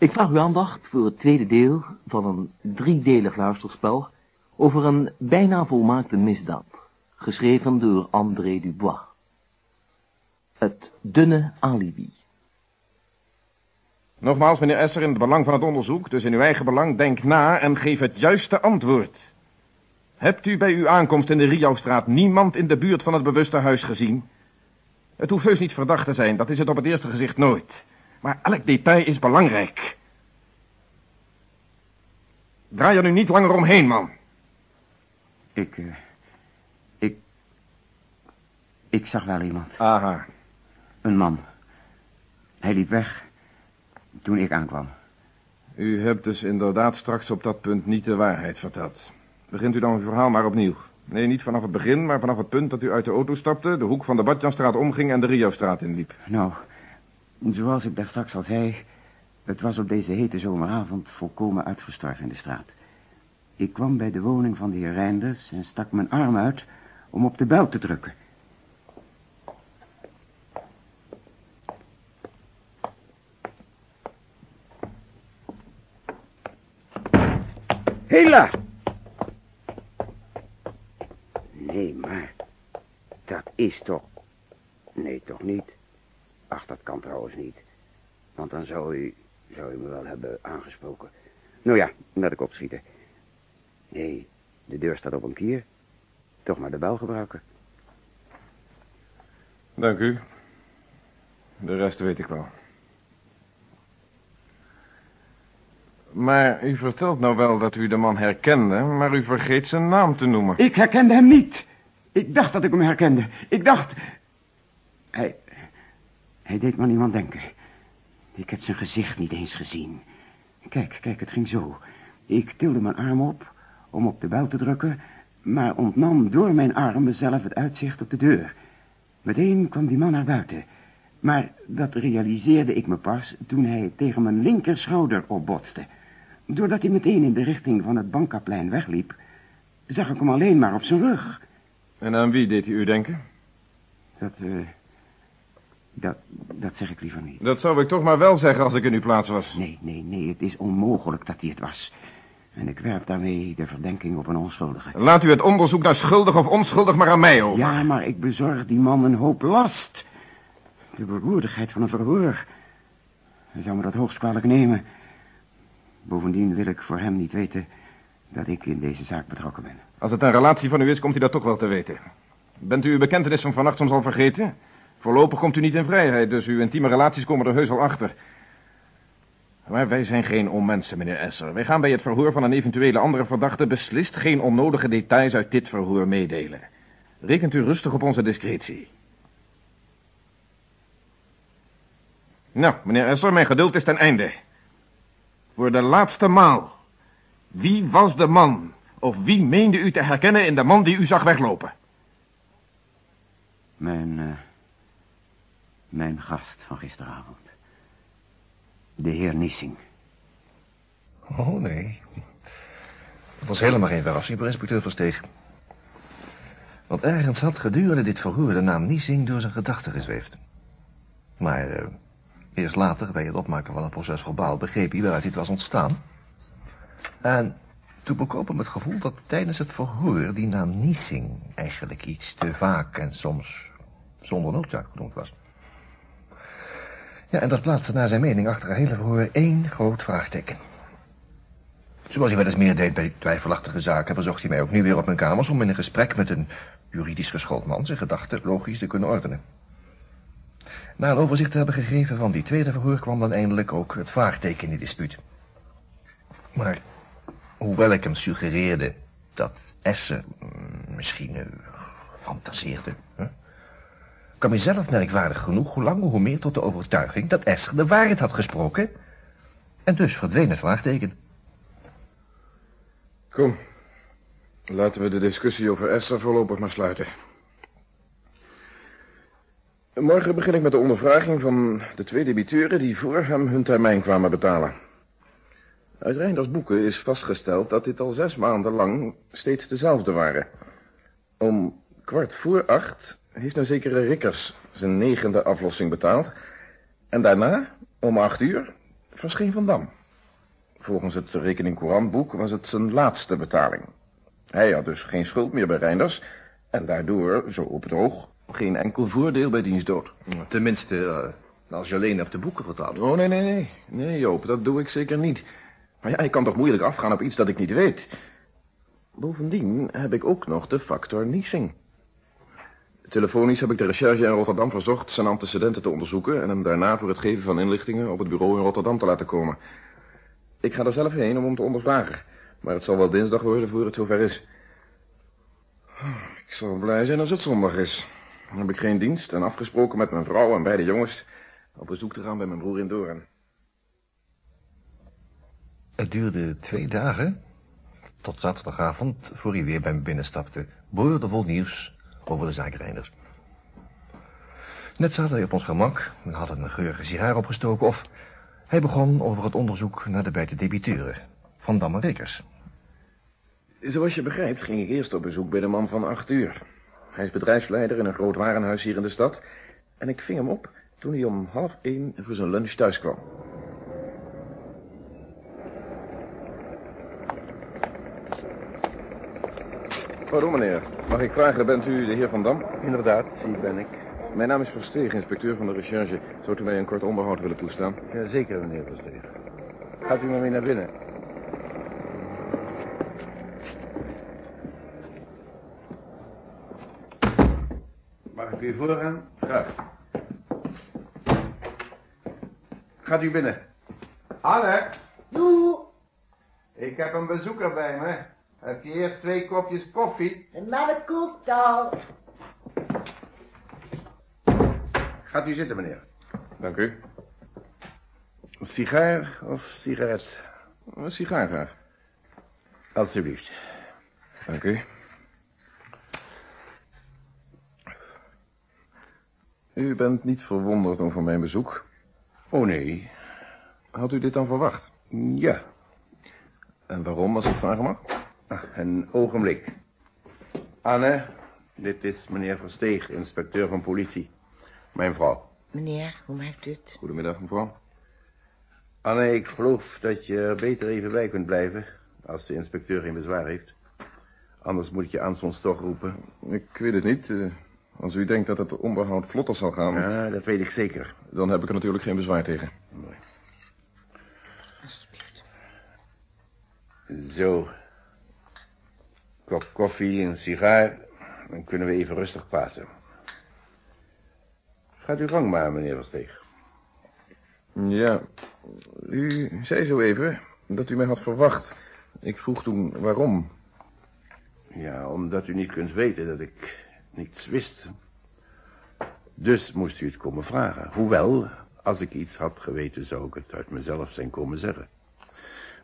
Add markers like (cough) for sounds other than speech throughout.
Ik vraag uw aandacht voor het tweede deel van een driedelig luisterspel over een bijna volmaakte misdaad, geschreven door André Dubois. Het dunne alibi. Nogmaals, meneer Esser, in het belang van het onderzoek, dus in uw eigen belang, denk na en geef het juiste antwoord. Hebt u bij uw aankomst in de Riauwstraat niemand in de buurt van het bewuste huis gezien? Het hoeft heus niet verdacht te zijn, dat is het op het eerste gezicht nooit. Maar elk detail is belangrijk. Draai er nu niet langer omheen, man. Ik, uh, ik, ik zag wel iemand. Aha. Een man. Hij liep weg toen ik aankwam. U hebt dus inderdaad straks op dat punt niet de waarheid verteld. Begint u dan uw verhaal maar opnieuw. Nee, niet vanaf het begin, maar vanaf het punt dat u uit de auto stapte... de hoek van de Badjanstraat omging en de Rio-straat inliep. Nou, zoals ik daar straks al zei... het was op deze hete zomeravond volkomen uitgestorven in de straat. Ik kwam bij de woning van de heer Reinders... en stak mijn arm uit om op de bel te drukken. Hela! Nee, maar... Dat is toch... Nee, toch niet? Ach, dat kan trouwens niet. Want dan zou u... Zou u me wel hebben aangesproken. Nou ja, laat ik opschieten. Nee, de deur staat op een kier. Toch maar de bel gebruiken. Dank u. De rest weet ik wel. Maar u vertelt nou wel dat u de man herkende, maar u vergeet zijn naam te noemen. Ik herkende hem niet. Ik dacht dat ik hem herkende. Ik dacht... Hij... Hij deed me aan iemand denken. Ik heb zijn gezicht niet eens gezien. Kijk, kijk, het ging zo. Ik tilde mijn arm op om op de bel te drukken... maar ontnam door mijn arm mezelf het uitzicht op de deur. Meteen kwam die man naar buiten... Maar dat realiseerde ik me pas toen hij tegen mijn linkerschouder opbotste. Doordat hij meteen in de richting van het Bankaplein wegliep... zag ik hem alleen maar op zijn rug. En aan wie deed hij u denken? Dat, eh... dat, dat zeg ik liever niet. Dat zou ik toch maar wel zeggen als ik in uw plaats was. Nee, nee, nee, het is onmogelijk dat hij het was. En ik werp daarmee de verdenking op een onschuldige. Laat u het onderzoek naar schuldig of onschuldig maar aan mij over. Ja, maar ik bezorg die man een hoop last. De beroerdigheid van een verhoor. Hij zou me dat hoogst kwalijk nemen. Bovendien wil ik voor hem niet weten dat ik in deze zaak betrokken ben. Als het een relatie van u is, komt u dat toch wel te weten. Bent u uw bekentenis van vannacht soms al vergeten? Voorlopig komt u niet in vrijheid, dus uw intieme relaties komen er heus al achter. Maar wij zijn geen onmensen, meneer Esser. Wij gaan bij het verhoor van een eventuele andere verdachte beslist geen onnodige details uit dit verhoor meedelen. Rekent u rustig op onze discretie. Nou, meneer Esser, mijn geduld is ten einde. Voor de laatste maal. Wie was de man, of wie meende u te herkennen in de man die u zag weglopen? Mijn, uh, mijn gast van gisteravond. De heer Nissing. Oh, nee. Dat was helemaal geen verrassing inspecteur Versteeg. Want ergens had gedurende dit verhoor de naam Nissing door zijn gedachten gezweefd. Maar uh, eerst later, bij het opmaken van het proces verbaal, begreep hij waaruit dit was ontstaan. En toen bekoop hem het gevoel dat tijdens het verhoor die naam Nissing eigenlijk iets te vaak en soms zonder noodzaak genoemd was. Ja, en dat plaatste naar zijn mening achter een hele verhoor één groot vraagteken. Zoals hij wel eens meer deed bij twijfelachtige zaken, bezocht hij mij ook nu weer op mijn kamers om in een gesprek met een juridisch geschoold man zijn gedachten logisch te kunnen ordenen. Na een overzicht te hebben gegeven van die tweede verhoor kwam dan eindelijk ook het vraagteken in de dispuut. Maar hoewel ik hem suggereerde dat Essen misschien uh, fantaseerde, kwam hij zelf merkwaardig genoeg hoe langer hoe meer tot de overtuiging dat Esser de waarheid had gesproken. En dus verdween het vraagteken. Kom, laten we de discussie over Esther voorlopig maar sluiten. Morgen begin ik met de ondervraging van de twee debiteuren die voor hem hun termijn kwamen betalen. Uit Reinders boeken is vastgesteld dat dit al zes maanden lang steeds dezelfde waren. Om kwart voor acht heeft een zekere Rikkers zijn negende aflossing betaald. En daarna, om acht uur, verscheen Van Dam. Volgens het rekening-courantboek was het zijn laatste betaling. Hij had dus geen schuld meer bij Reinders... en daardoor, zo op het oog, geen enkel voordeel bij dienstdood. Tenminste, eh, als je alleen op de boeken vertaalt. Oh, nee, nee, nee. Nee, Joop, dat doe ik zeker niet. Maar ja, ik kan toch moeilijk afgaan op iets dat ik niet weet. Bovendien heb ik ook nog de factor Niesing. Telefonisch heb ik de recherche in Rotterdam verzocht zijn antecedenten te onderzoeken... en hem daarna voor het geven van inlichtingen op het bureau in Rotterdam te laten komen. Ik ga er zelf heen om hem te ondervragen. Maar het zal wel dinsdag worden voor het zover is. Ik zal blij zijn als het zondag is. Dan heb ik geen dienst en afgesproken met mijn vrouw en beide jongens... op bezoek te gaan bij mijn broer in Doorn. Het duurde twee dagen, tot zaterdagavond, voor hij weer bij me binnenstapte. Boordevol nieuws over de zaak Reinders. Net zaten wij op ons gemak en hadden een geurige sigaar opgestoken of... hij begon over het onderzoek naar de beide debiteuren, Van Dam en Rekers. Zoals je begrijpt ging ik eerst op bezoek bij de man van acht uur. Hij is bedrijfsleider in een groot warenhuis hier in de stad... en ik ving hem op toen hij om half één voor zijn lunch thuis kwam. Pardon, meneer. Mag ik vragen, bent u de heer Van Dam? Inderdaad, die ben ik. Mijn naam is Versteeg, inspecteur van de recherche. Zou u mij een kort onderhoud willen toestaan? Jazeker, meneer Versteeg. Gaat u maar mee naar binnen. Mag ik u voorgaan? Graag. Gaat u binnen. Anne? Doe. Ik heb een bezoeker bij me. Heb je eerst twee kopjes koffie? Een melk kookt al. Gaat u zitten, meneer. Dank u. Een sigaar of sigaret? Een sigaar graag. Alsjeblieft. Dank u. U bent niet verwonderd over mijn bezoek? Oh nee. Had u dit dan verwacht? Ja, En waarom, als ik vragen mag? Ah, een ogenblik. Anne, dit is meneer Versteeg, inspecteur van politie. Mijn vrouw. Meneer, hoe maakt u het? Goedemiddag, mevrouw. Anne, ik geloof dat je er beter even bij kunt blijven... als de inspecteur geen bezwaar heeft. Anders moet ik je aanstonds toch roepen. Ik weet het niet. eh, als u denkt dat het onderhoud vlotter zal gaan... Ja, dat weet ik zeker. dan heb ik er natuurlijk geen bezwaar tegen. Alsjeblieft. Zo. Kop koffie, een sigaar. Dan kunnen we even rustig praten. Gaat u gang maar, meneer Versteeg. Ja, u zei zo even dat u mij had verwacht. Ik vroeg toen waarom. Ja, omdat u niet kunt weten dat ik niets wist. Dus moest u het komen vragen. Hoewel, als ik iets had geweten, zou ik het uit mezelf zijn komen zeggen.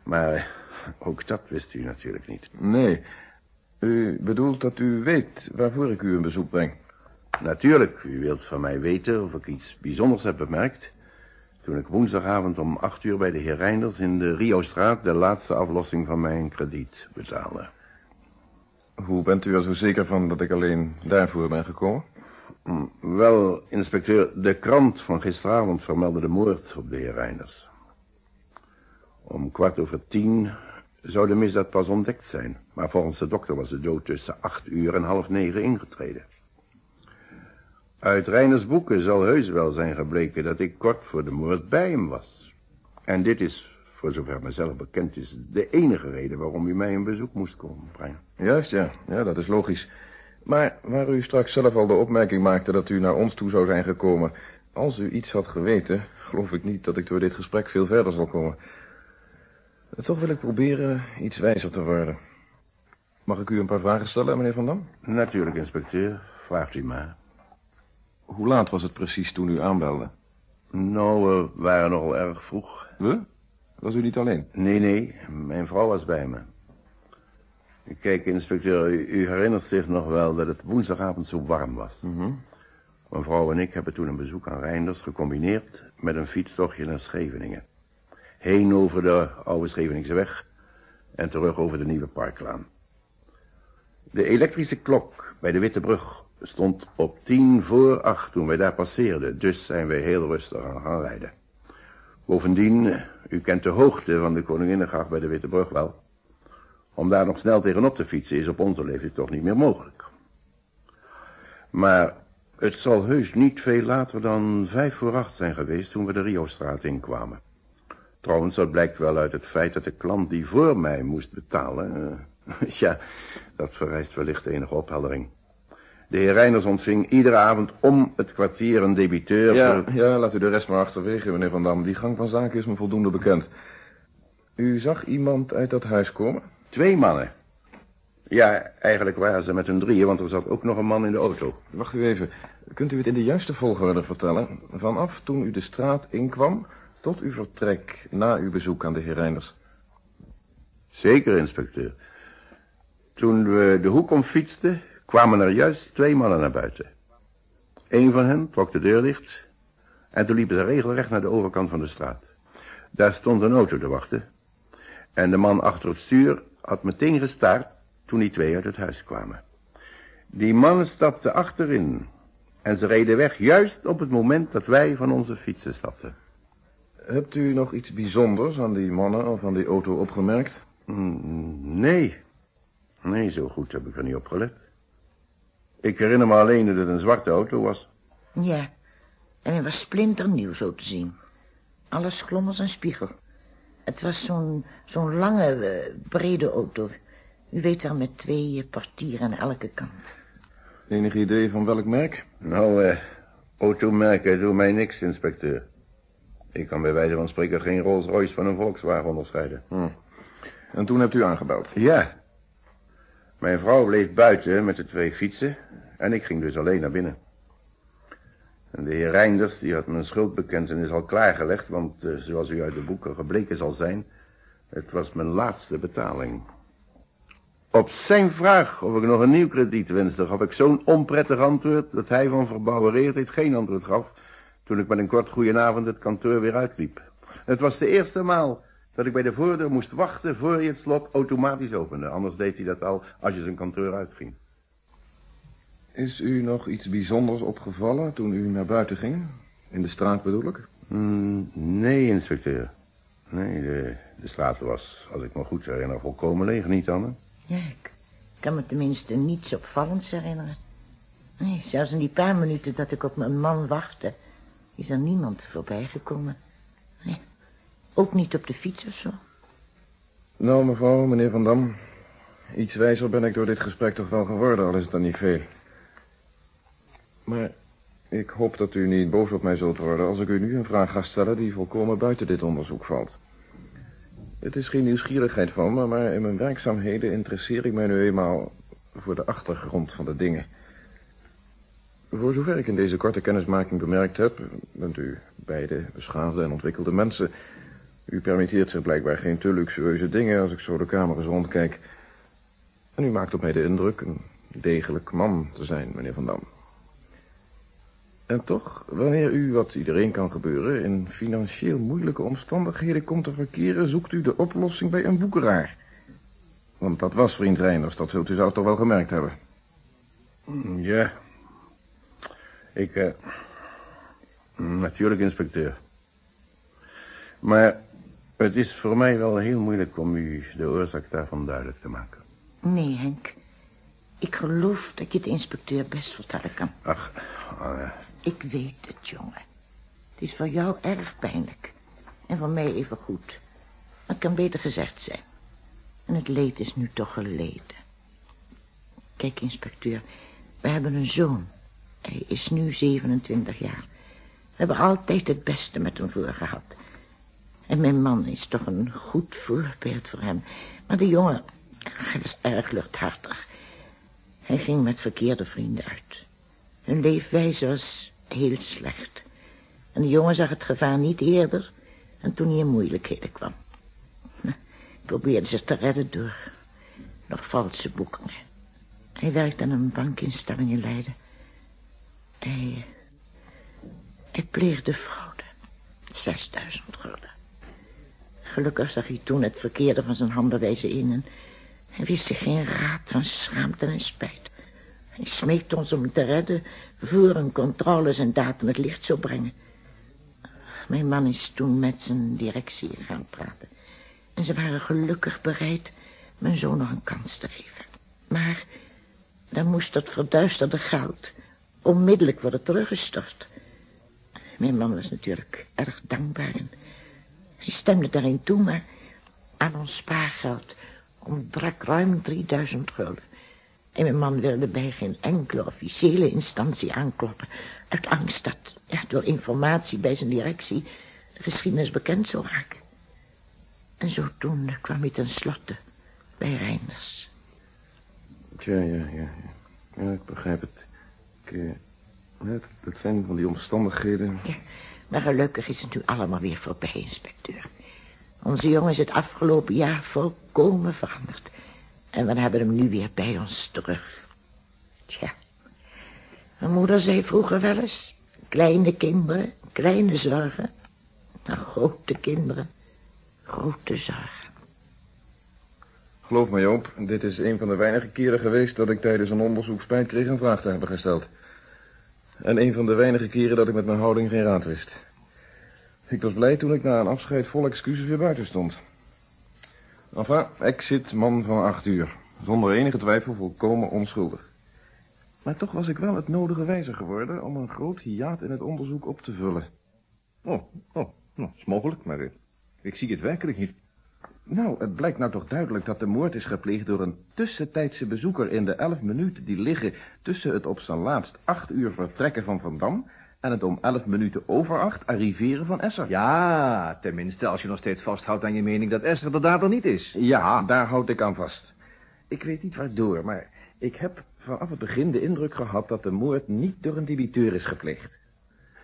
Maar ook dat wist u natuurlijk niet. Nee, u bedoelt dat u weet waarvoor ik u een bezoek breng. Natuurlijk, u wilt van mij weten of ik iets bijzonders heb bemerkt... toen ik woensdagavond om acht uur bij de heer Reinders in de Rio-straat... de laatste aflossing van mijn krediet betaalde. Hoe bent u er zo zeker van dat ik alleen daarvoor ben gekomen? Hm, Wel, inspecteur, de krant van gisteravond vermeldde de moord op de heer Reinders. Om kwart over tien zou de misdaad pas ontdekt zijn. Maar volgens de dokter was de dood tussen acht uur en half negen ingetreden. Uit Reiners boeken zal heus wel zijn gebleken dat ik kort voor de moord bij hem was. En dit is, voor zover mezelf bekend is, de enige reden waarom u mij een bezoek moest komen brengen. Juist, ja. Ja, dat is logisch. Maar waar u straks zelf al de opmerking maakte dat u naar ons toe zou zijn gekomen... als u iets had geweten, geloof ik niet dat ik door dit gesprek veel verder zal komen. Toch wil ik proberen iets wijzer te worden. Mag ik u een paar vragen stellen, meneer Van Dam? Natuurlijk, inspecteur, vraagt u maar. Hoe laat was het precies toen u aanbelde? Nou, we waren nogal erg vroeg. We? Was u niet alleen? Nee, nee, mijn vrouw was bij me. Kijk, inspecteur, u, u herinnert zich nog wel dat het woensdagavond zo warm was. Mhm. Mijn vrouw en ik hebben toen een bezoek aan Reinders gecombineerd met een fietstochtje naar Scheveningen. Heen over de oude Scheveningse weg en terug over de nieuwe Parklaan. De elektrische klok bij de Witte Brug stond op tien voor acht toen wij daar passeerden, dus zijn wij heel rustig aan gaan rijden. Bovendien, u kent de hoogte van de Koninginnegracht bij de Witte Brug wel. Om daar nog snel tegenop te fietsen is op onze leeftijd toch niet meer mogelijk. Maar het zal heus niet veel later dan vijf voor acht zijn geweest toen we de Rio-straat inkwamen. Trouwens, dat blijkt wel uit het feit dat de klant die voor mij moest betalen... Uh, (laughs) ja, dat vereist wellicht enige opheldering. De heer Reiners ontving iedere avond om het kwartier een debiteur... Ja, ja, laat u de rest maar achterwege, meneer Van Dam. Die gang van zaken is me voldoende bekend. U zag iemand uit dat huis komen? Twee mannen. Ja, eigenlijk waren ze met hun drieën, want er zat ook nog een man in de auto. Wacht u even. Kunt u het in de juiste volgorde vertellen? Vanaf toen u de straat inkwam tot uw vertrek na uw bezoek aan de heer Reiners. Zeker, inspecteur. Toen we de hoek om fietsten, kwamen er juist twee mannen naar buiten. Eén van hen trok de deur dicht en toen liepen ze regelrecht naar de overkant van de straat. Daar stond een auto te wachten en de man achter het stuur had meteen gestaard toen die twee uit het huis kwamen. Die man stapte achterin en ze reden weg juist op het moment dat wij van onze fietsen stapten. Hebt u nog iets bijzonders aan die mannen of aan die auto opgemerkt? Mm, nee. Nee, zo goed heb ik er niet op gelet. Ik herinner me alleen dat het een zwarte auto was. Ja, en hij was splinternieuw zo te zien. Alles glom als een spiegel. Het was zo'n zo'n lange, eh, brede auto. U weet wel, met twee portieren aan elke kant. Enig idee van welk merk? Nou, eh, automerken doen mij niks, inspecteur. Ik kan bij wijze van spreken geen Rolls Royce van een Volkswagen onderscheiden. Hm. En toen hebt u aangebeld? Ja. Mijn vrouw bleef buiten met de twee fietsen en ik ging dus alleen naar binnen. En de heer Reinders, die had mijn schuldbekentenis al klaargelegd, want uh, zoals u uit de boeken gebleken zal zijn, het was mijn laatste betaling. Op zijn vraag of ik nog een nieuw krediet wenste, gaf ik zo'n onprettig antwoord dat hij van verbouwereerdheid geen antwoord gaf toen ik met een kort goedenavond het kantoor weer uitliep. Het was de eerste maal dat ik bij de voordeur moest wachten voor je het slot automatisch opende. Anders deed hij dat al als je zijn kantoor uitging. Is u nog iets bijzonders opgevallen toen u naar buiten ging? In de straat bedoel ik? Mm, nee, inspecteur. Nee, de, de straat was, als ik me goed herinner, volkomen leeg, niet Anne? Ja, ik kan me tenminste niets opvallends herinneren. Nee, zelfs in die paar minuten dat ik op mijn man wachtte, is er niemand voorbij gekomen. Nee, ook niet op de fiets of zo. Nou, mevrouw, meneer Van Dam, iets wijzer ben ik door dit gesprek toch wel geworden, al is het dan niet veel. Maar ik hoop dat u niet boos op mij zult worden als ik u nu een vraag ga stellen die volkomen buiten dit onderzoek valt. Het is geen nieuwsgierigheid van me, maar in mijn werkzaamheden interesseer ik mij nu eenmaal voor de achtergrond van de dingen. Voor zover ik in deze korte kennismaking bemerkt heb, bent u beide beschaafde en ontwikkelde mensen. U permitteert zich blijkbaar geen te luxueuze dingen als ik zo de kamer eens rondkijk. En u maakt op mij de indruk een degelijk man te zijn, meneer Van Dam. En toch, wanneer u, wat iedereen kan gebeuren, in financieel moeilijke omstandigheden komt te verkeren, zoekt u de oplossing bij een boekeraar. Want dat was vriend Reiners, dat zult u zelf toch wel gemerkt hebben. Ja. Ik, eh... natuurlijk, inspecteur. Maar het is voor mij wel heel moeilijk om u de oorzaak daarvan duidelijk te maken. Nee, Henk. Ik geloof dat je de inspecteur best vertellen kan. Ach, uh, ik weet het, jongen. Het is voor jou erg pijnlijk. En voor mij even goed. Maar het kan beter gezegd zijn. En het leed is nu toch geleden. Kijk, inspecteur. We hebben een zoon. Hij is nu 27 jaar. We hebben altijd het beste met hem voor gehad. En mijn man is toch een goed voorbeeld voor hem. Maar de jongen, hij was erg luchthartig. Hij ging met verkeerde vrienden uit. Hun leefwijze was heel slecht. En de jongen zag het gevaar niet eerder en toen hij in moeilijkheden kwam. (laughs) Probeerde zich te redden door nog valse boekingen. Hij werkte aan een bankinstelling in Leiden. Hij, pleegde fraude. 6000 gulden. Gelukkig zag hij toen het verkeerde van zijn handenwijze in... en hij wist zich geen raad van schaamte en spijt. Hij smeekte ons om te redden... voor een controle zijn datum het licht zou brengen. Mijn man is toen met zijn directie gaan praten. En ze waren gelukkig bereid mijn zoon nog een kans te geven. Maar dan moest dat verduisterde geld onmiddellijk worden teruggestort. Mijn man was natuurlijk erg dankbaar en hij stemde daarin toe, maar aan ons spaargeld ontbrak ruim 3000 gulden. En mijn man wilde bij geen enkele officiële instantie aankloppen. Uit angst dat, ja, door informatie bij zijn directie, de geschiedenis bekend zou raken. En zo toen kwam hij tenslotte bij Reinders. Ja, ja, ja, ja. Ja, ik begrijp het. Ik, eh, dat zijn van die omstandigheden. Ja, maar gelukkig is het nu allemaal weer voorbij, inspecteur. Onze jongen is het afgelopen jaar volkomen veranderd. En we hebben hem nu weer bij ons terug. Tja, mijn moeder zei vroeger wel eens... kleine kinderen, kleine zorgen. Nou, grote kinderen, grote zorgen. Geloof me, Joop, dit is een van de weinige keren geweest... dat ik tijdens een onderzoek spijt kreeg een vraag te hebben gesteld. En een van de weinige keren dat ik met mijn houding geen raad wist. Ik was blij toen ik na een afscheid vol excuses weer buiten stond. Enfin, exit man van acht uur. Zonder enige twijfel volkomen onschuldig. Maar toch was ik wel het nodige wijzer geworden om een groot hiaat in het onderzoek op te vullen. Oh, oh, nou, is mogelijk, maar eh, ik zie het werkelijk niet. Nou, het blijkt nou toch duidelijk dat de moord is gepleegd door een tussentijdse bezoeker in de elf minuten die liggen tussen het op zijn laatst acht uur vertrekken van Van Dam en het om elf minuten over acht arriveren van Esser. Ja, tenminste als je nog steeds vasthoudt aan je mening dat Esther de dader niet is. Ja, daar houd ik aan vast. Ik weet niet waardoor, maar ik heb vanaf het begin de indruk gehad dat de moord niet door een debiteur is gepleegd.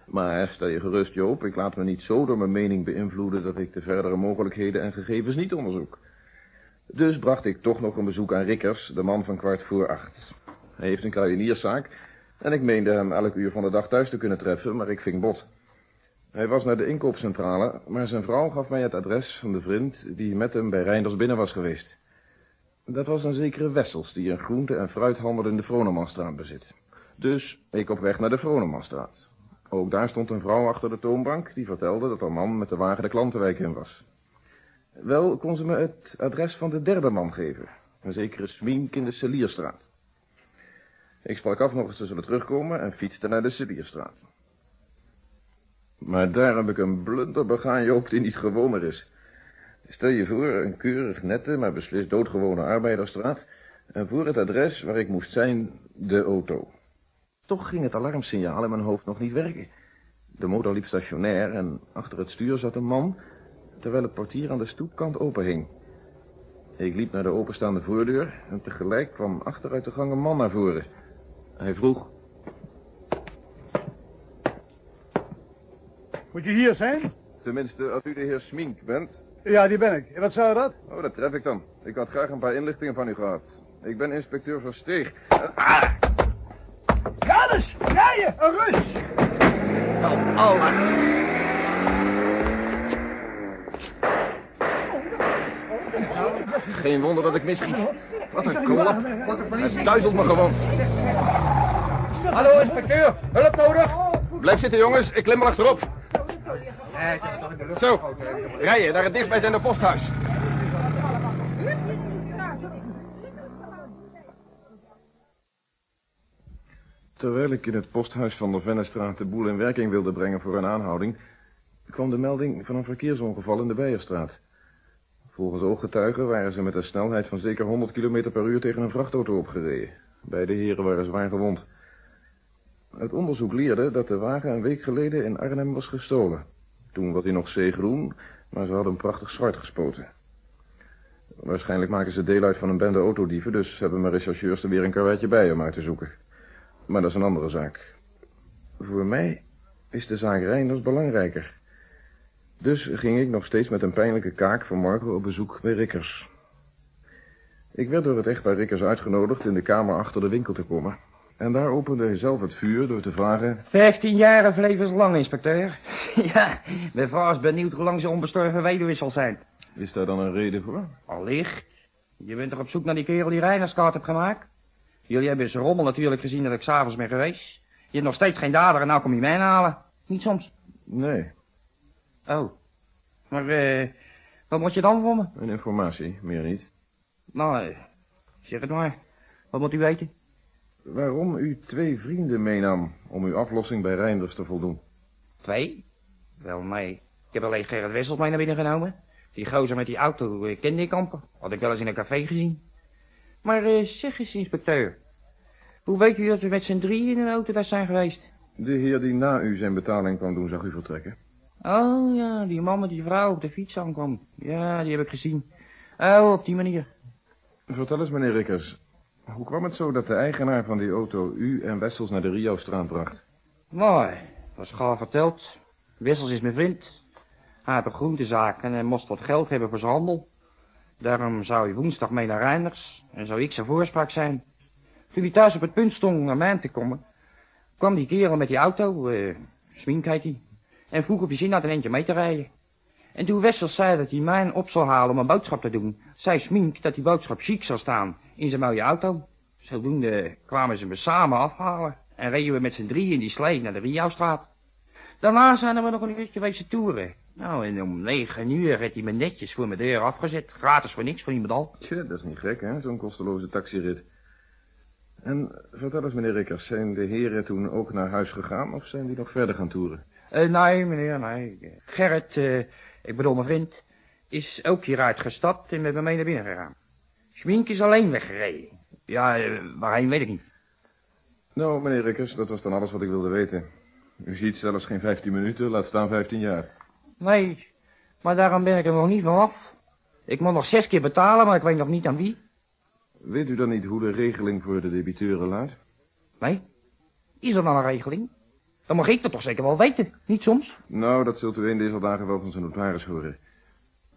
Maar stel je gerust, Joop, ik laat me niet zo door mijn mening beïnvloeden dat ik de verdere mogelijkheden en gegevens niet onderzoek. Dus bracht ik toch nog een bezoek aan Rikkers, de man van kwart voor acht. Hij heeft een kruidenierszaak en ik meende hem elk uur van de dag thuis te kunnen treffen, maar ik ving bot. Hij was naar de inkoopcentrale, maar zijn vrouw gaf mij het adres van de vriend die met hem bij Reinders binnen was geweest. Dat was een zekere Wessels die een groente- en fruithandel in de Vronemanstraat bezit. Dus ik op weg naar de Vronemanstraat. Ook daar stond een vrouw achter de toonbank die vertelde dat haar man met de wagen de klantenwijk in was. Wel kon ze me het adres van de derde man geven, een zekere Smink in de Celierstraat. Ik sprak af nog eens te zullen terugkomen en fietste naar de Celierstraat. Maar daar heb ik een blunder begaan, Joop, die niet gewoner is. Stel je voor, een keurig nette, maar beslist doodgewone arbeiderstraat... en voor het adres waar ik moest zijn, de auto. Toch ging het alarmsignaal in mijn hoofd nog niet werken. De motor liep stationair en achter het stuur zat een man... terwijl het portier aan de stoepkant openhing. Ik liep naar de openstaande voordeur... en tegelijk kwam achteruit de gang een man naar voren... Hij vroeg... Moet je hier zijn? Tenminste, als u de heer Smink bent. Ja, die ben ik. En wat zou dat? Oh, dat tref ik dan. Ik had graag een paar inlichtingen van u gehad. Ik ben inspecteur Versteeg. Ah! Janus, rijden, een rust! Nou, Allah. Geen wonder dat ik misschiet. Wat een klap. Het duizelt me gewoon. Hallo, inspecteur. Hulp nodig? Blijf zitten, jongens. Ik klim er achterop. Zo, rijden naar het dichtstbijzijnde posthuis. Terwijl ik in het posthuis van de Vennestraat de boel in werking wilde brengen voor een aanhouding, kwam de melding van een verkeersongeval in de Beierstraat. Volgens ooggetuigen waren ze met een snelheid van zeker 100 km per uur tegen een vrachtauto opgereden. Beide heren waren zwaar gewond. Het onderzoek leerde dat de wagen een week geleden in Arnhem was gestolen. Toen was hij nog zeegroen, maar ze hadden hem prachtig zwart gespoten. Waarschijnlijk maken ze deel uit van een bende autodieven, dus hebben mijn rechercheurs er weer een karwetje bij om uit te zoeken. Maar dat is een andere zaak. Voor mij is de zaak Reinders belangrijker. Dus ging ik nog steeds met een pijnlijke kaak vanmorgen op bezoek bij Rikkers. Ik werd door het echtpaar Rikkers uitgenodigd in de kamer achter de winkel te komen. En daar opende hij zelf het vuur door te vragen... Vijftien jaar levenslang, inspecteur. (laughs) ja, mijn vrouw is benieuwd hoe lang ze onbestorven weduwe zal zijn. Is daar dan een reden voor? Allicht. Je bent toch op zoek naar die kerel die Reinerskaart heeft gemaakt? Jullie hebben zijn rommel natuurlijk gezien dat ik s'avonds ben geweest. Je hebt nog steeds geen dader en nou kom je mij halen. Niet soms. Nee. Oh. Maar, eh, wat moet je dan voor me? Een informatie, meer niet. Nou, eh, zeg het maar. Wat moet u weten? Waarom u twee vrienden meenam om uw aflossing bij Reinders te voldoen? Twee? Wel, nee. Ik heb alleen Gerrit Wessels mee naar binnen genomen. Die gozer met die auto eh, kende ik amper. Had ik wel eens in een café gezien. Maar eh, zeg eens, inspecteur. Hoe weet u dat we met z'n drieën in een auto daar zijn geweest? De heer die na u zijn betaling kwam doen, zag u vertrekken. Oh ja, die man met die vrouw op de fiets aankwam. Ja, die heb ik gezien. Oh, op die manier. Vertel eens, meneer Rikkers. Hoe kwam het zo dat de eigenaar van die auto u en Wessels naar de Rio-straat bracht? Mooi, dat is gaaf verteld. Wessels is mijn vriend. Hij heeft een groentezaak en hij moest wat geld hebben voor zijn handel. Daarom zou hij woensdag mee naar Reinders en zou ik zijn voorspraak zijn. Toen hij thuis op het punt stond naar mij te komen, kwam die kerel met die auto, eh, Smink heet en vroeg of hij zin had een eentje mee te rijden. En toen Wessels zei dat hij mij op zou halen om een boodschap te doen, zei Smink dat die boodschap chic zou staan in zijn mooie auto. Zodoende kwamen ze me samen afhalen en reden we met z'n drieën in die slee naar de Rio-straat. Daarna zijn we nog een uurtje wezen toeren. Nou, en om negen uur werd hij me netjes voor mijn deur afgezet. Gratis voor niks, voor niemand al. Tja, dat is niet gek, hè, zo'n kosteloze taxirit. En vertel eens, meneer Rikkers, zijn de heren toen ook naar huis gegaan of zijn die nog verder gaan toeren? Eh, nee, meneer, nee. Gerrit, eh, ik bedoel mijn vriend, is ook hieruit gestapt en met me mee naar binnen gegaan. Schmink is alleen weggereden. Ja, eh, waarheen weet ik niet. Nou, meneer Rikkers, dat was dan alles wat ik wilde weten. U ziet zelfs geen 15 minuten, laat staan 15 jaar. Nee, maar daarom ben ik er nog niet van af. Ik moet nog zes keer betalen, maar ik weet nog niet aan wie. Weet u dan niet hoe de regeling voor de debiteuren luidt? Nee? Is er dan een regeling? Dan mag ik dat toch zeker wel weten, niet soms? Nou, dat zult u een deze dagen wel van zijn notaris horen.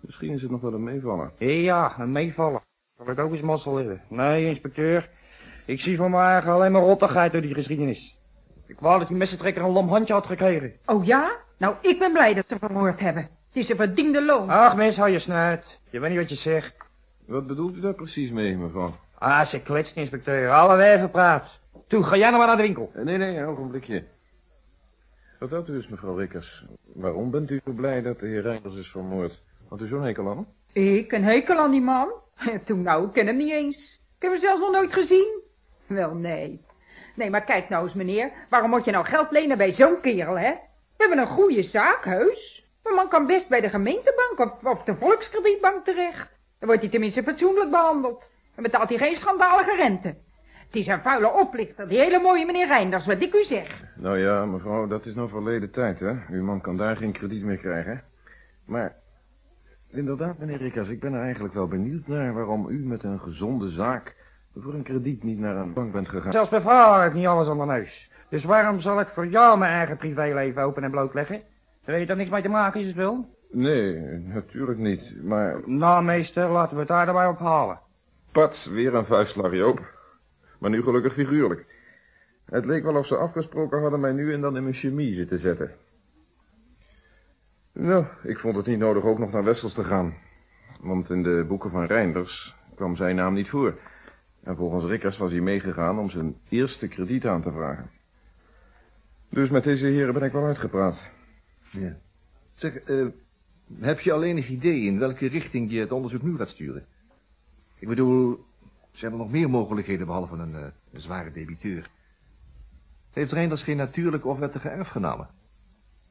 Misschien is het nog wel een meevallen. Ja, een meevallen. Zal ik ook eens mazzel hebben? Nee, inspecteur. Ik zie van mijn eigen alleen maar rottigheid door die geschiedenis. Ik wou dat die messentrekker een lam handje had gekregen. Oh ja? Nou, ik ben blij dat ze vermoord hebben. Het is een verdiende loon. Ach, mens, hou je snuit. Je weet niet wat je zegt. Wat bedoelt u daar precies mee, mevrouw? Ah, ze kletst, inspecteur. Alle even praat. Toe, ga jij nou maar naar de winkel. Eh, Nee, nee, een ogenblikje. Vertelt u eens, mevrouw Rikkers. Waarom bent u zo blij dat de heer Reinders is vermoord? Had u zo'n hekel aan hem? Ik een hekel aan die man. (laughs) Toen nou, ik ken hem niet eens. Ik heb hem zelfs nog nooit gezien. Wel, nee. Nee, maar kijk nou eens, meneer. Waarom moet je nou geld lenen bij zo'n kerel, hè? We hebben een goede zaak, heus. Maar man kan best bij de gemeentebank of op de volkskredietbank terecht. Dan wordt hij tenminste fatsoenlijk behandeld. Dan betaalt hij geen schandalige rente. Het is een vuile oplichter, die hele mooie meneer Reinders, wat ik u zeg. Nou ja, mevrouw, dat is nou verleden tijd, hè? Uw man kan daar geen krediet meer krijgen. Maar, inderdaad, meneer Rikkers, ik ben er eigenlijk wel benieuwd naar waarom u met een gezonde zaak voor een krediet niet naar een bank bent gegaan. Zelfs mijn vrouw heeft niet alles aan de neus. Dus waarom zal ik voor jou mijn eigen privéleven open en blootleggen? Daar weet je niks mee te maken, is het wel? Nee, natuurlijk niet, maar... Nou, meester, laten we het daar daarbij ophalen. Pat, weer een vuistslag, Joop. Maar nu gelukkig figuurlijk. Het leek wel of ze afgesproken hadden mij nu en dan in mijn chemie zitten zetten. Nou, ik vond het niet nodig ook nog naar Wessels te gaan. Want in de boeken van Reinders kwam zijn naam niet voor. En volgens Rikkers was hij meegegaan om zijn eerste krediet aan te vragen. Dus met deze heren ben ik wel uitgepraat. Ja. Zeg, eh, heb je al enig idee in welke richting je het onderzoek nu gaat sturen? Ik bedoel, zijn er nog meer mogelijkheden behalve een, eh, een zware debiteur? Heeft Reinders geen natuurlijke of wettige erfgenamen?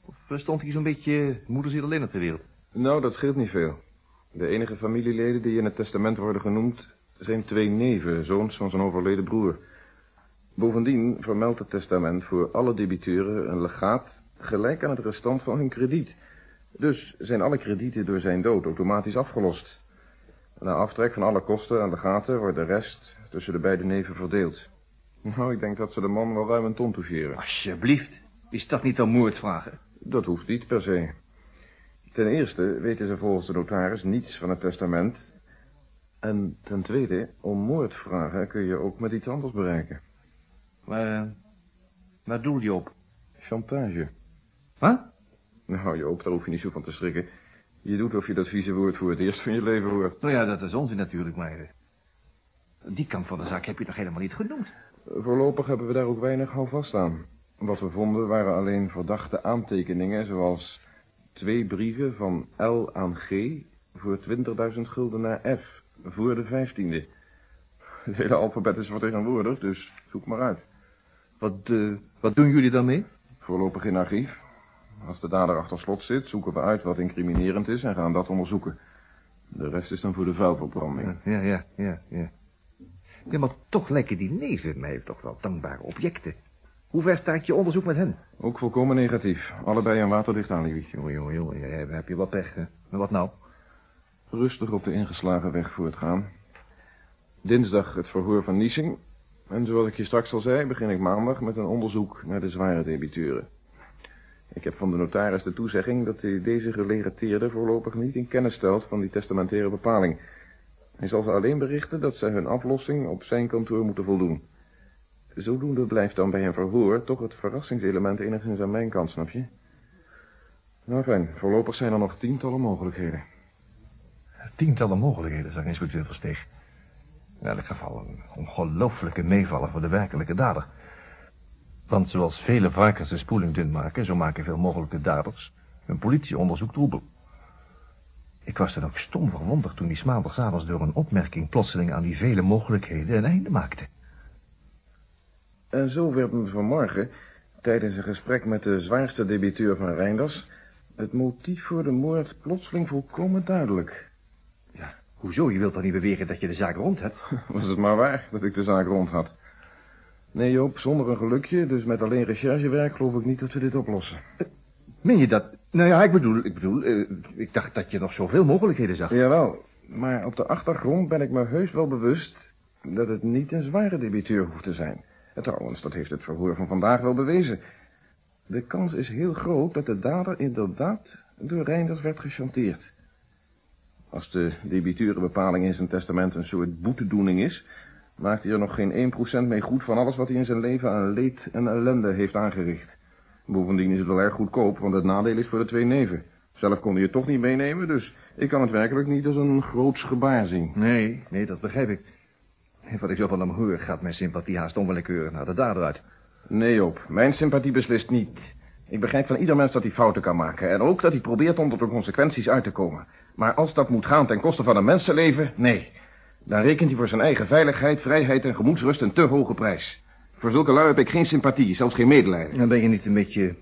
Of eh, stond hij zo'n beetje moederziel alleen op de wereld? Nou, dat scheelt niet veel. De enige familieleden die in het testament worden genoemd... zijn twee neven, zoons van zijn overleden broer. Bovendien vermeldt het testament voor alle debiteuren een legaat... gelijk aan het restant van hun krediet. Dus zijn alle kredieten door zijn dood automatisch afgelost. Na aftrek van alle kosten en legaten wordt de rest tussen de beide neven verdeeld. Nou, ik denk dat ze de man wel ruim een ton toucheren. Alsjeblieft, is dat niet een moordvragen? Dat hoeft niet per se. Ten eerste weten ze volgens de notaris niets van het testament. En ten tweede, om moordvragen kun je ook met iets anders bereiken. Maar, eh, waar doel je op? Chantage. Wat? Nou, Joop, daar hoef je niet zo van te schrikken. Je doet of je dat vieze woord voor het eerst van je leven hoort. Nou ja, dat is onzin natuurlijk, maar... eh, Die kant van de zaak heb je nog helemaal niet genoemd. Voorlopig hebben we daar ook weinig houvast aan. Wat we vonden waren alleen verdachte aantekeningen, zoals twee brieven van L aan G voor 20.000 gulden naar F voor de 15e. Het hele alfabet is vertegenwoordigd, dus zoek maar uit. Wat, eh, wat doen jullie daarmee? Voorlopig in archief. Als de dader achter slot zit, zoeken we uit wat incriminerend is en gaan dat onderzoeken. De rest is dan voor de vuilverbranding. Ja, ja, ja, ja. Ja, maar toch lijken die neven mij toch wel dankbare objecten. Hoe ver staat je onderzoek met hen? Ook volkomen negatief. Allebei een waterdicht alibi. Jongen, jongen, jongen, ja, heb je wat pech, hè? Maar wat nou? Rustig op de ingeslagen weg voortgaan. Dinsdag het verhoor van Niesing. En zoals ik je straks al zei, begin ik maandag met een onderzoek naar de zware debiteuren. Ik heb van de notaris de toezegging dat hij deze gelegateerde voorlopig niet in kennis stelt van die testamentaire bepaling. Hij zal ze alleen berichten dat ze hun aflossing op zijn kantoor moeten voldoen. Zodoende blijft dan bij een verhoor toch het verrassingselement enigszins aan mijn kant, snap je? Nou fijn, voorlopig zijn er nog tientallen mogelijkheden. Tientallen mogelijkheden, zegt inspecteur Versteeg. In elk geval een ongelooflijke meevaller voor de werkelijke dader. Want zoals vele varkens de spoeling dun maken, zo maken veel mogelijke daders hun politieonderzoek troebel. Ik was dan ook stom verwonderd toen die maandagavond door een opmerking plotseling aan die vele mogelijkheden een einde maakte. En zo werd me vanmorgen, tijdens een gesprek met de zwaarste debiteur van Reinders, het motief voor de moord plotseling volkomen duidelijk. Hoezo? Je wilt toch niet beweren dat je de zaak rond hebt? (laughs) Was het maar waar dat ik de zaak rond had. Nee, Joop, zonder een gelukje, dus met alleen recherchewerk, geloof ik niet dat we dit oplossen. Meen je dat? Nou ja, ik bedoel, ik bedoel, eh, ik dacht dat je nog zoveel mogelijkheden zag. Jawel, maar op de achtergrond ben ik me heus wel bewust dat het niet een zware debiteur hoeft te zijn. En trouwens, dat heeft het verhoor van vandaag wel bewezen. De kans is heel groot dat de dader inderdaad door Reinders werd gechanteerd. Als de debiteurenbepaling in zijn testament een soort boetedoening is... maakt hij er nog geen 1% mee goed van alles wat hij in zijn leven aan leed en ellende heeft aangericht. Bovendien is het wel erg goedkoop, want het nadeel is voor de twee neven. Zelf kon hij het toch niet meenemen, dus ik kan het werkelijk niet als een groots gebaar zien. Nee, nee, dat begrijp ik. En wat ik zo van hem hoor, gaat mijn sympathie haast onwillekeurig naar de dader uit. Nee, Joop, mijn sympathie beslist niet. Ik begrijp van ieder mens dat hij fouten kan maken... en ook dat hij probeert om tot de consequenties uit te komen. Maar als dat moet gaan ten koste van een mensenleven, nee. Dan rekent hij voor zijn eigen veiligheid, vrijheid en gemoedsrust een te hoge prijs. Voor zulke lui heb ik geen sympathie, zelfs geen medelijden. Dan ben je niet een beetje